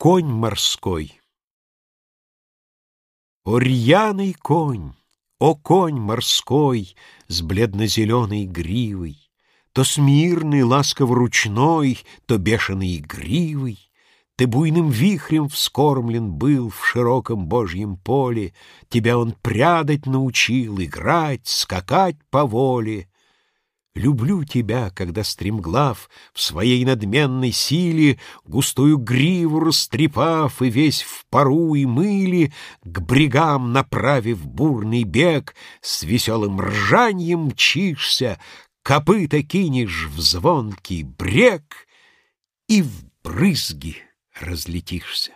Конь морской. О рьяный конь, о конь морской С бледно-зеленой гривой, То смирный, ласково-ручной, То бешеный игривый, Ты буйным вихрем вскормлен был В широком божьем поле, Тебя он прядать научил, Играть, скакать по воле, Люблю тебя, когда стремглав В своей надменной силе, Густую гриву растрепав И весь в пару и мыле, К брегам направив бурный бег, С веселым ржаньем мчишься, Копыта кинешь в звонкий брег И в брызги разлетишься.